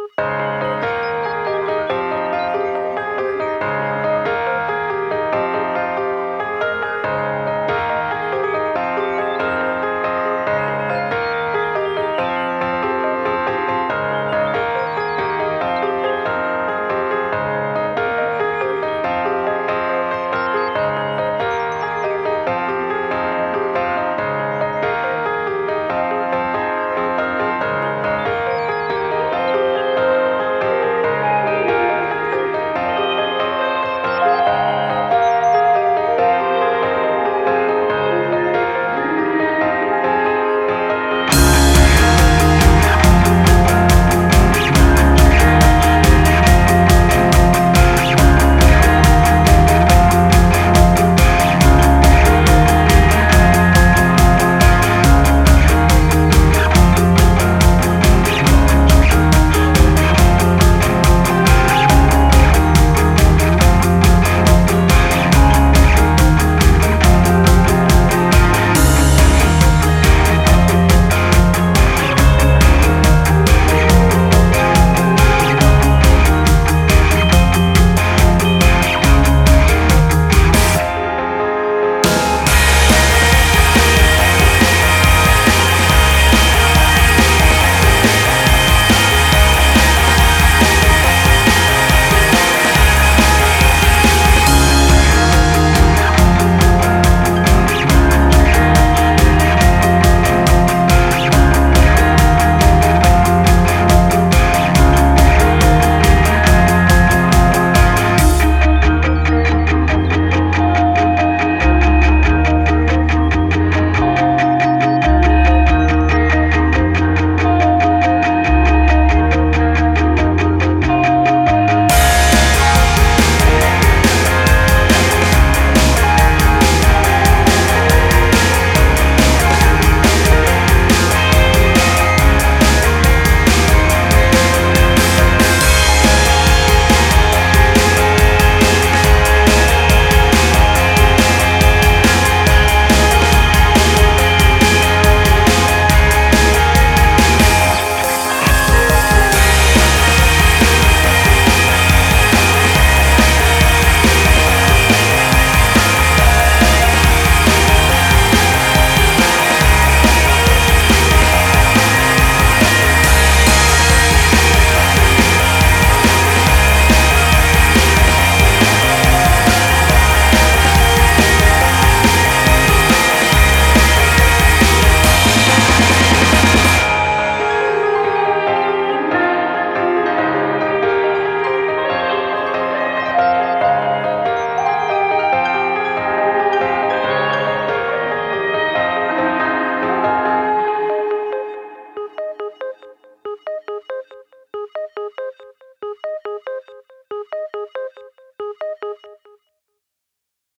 Música